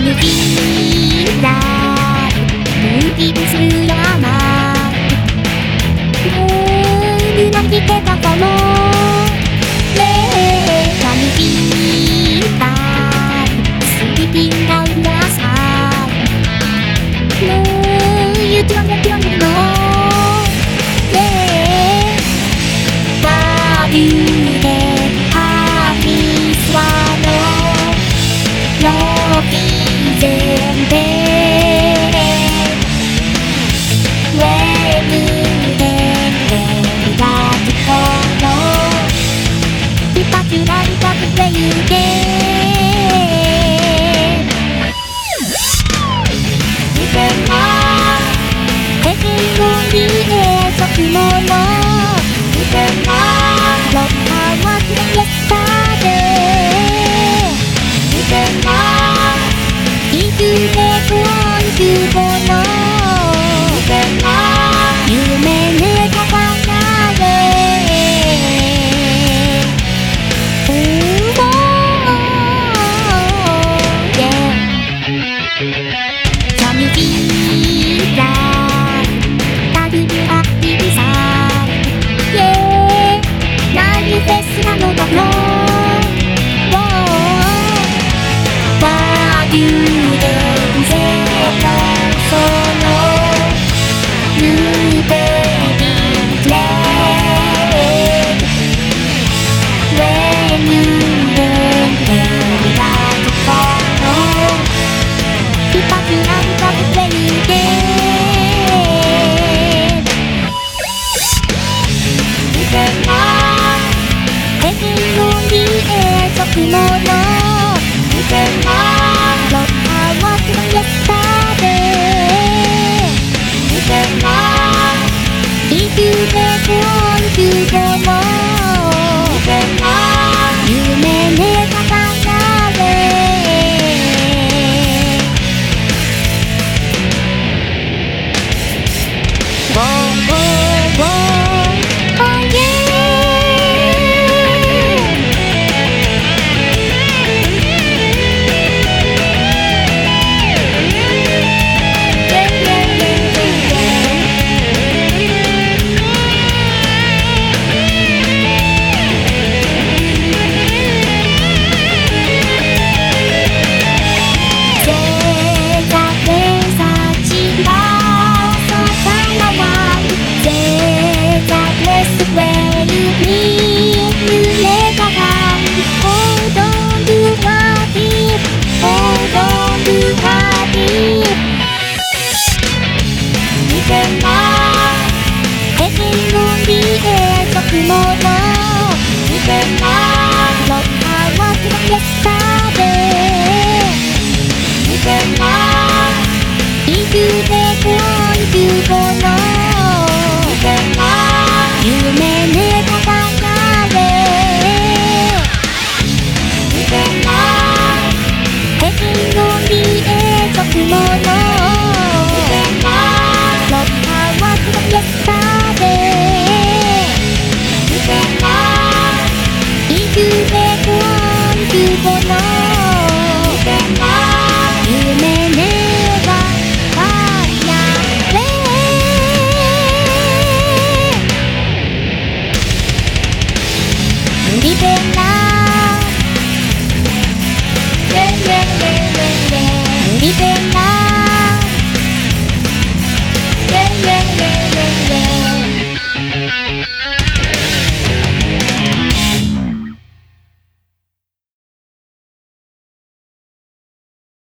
抜きだ抜きする山もう泣きてた Yeah. 雲の見てないの乾くさで見てない幾年後幾度の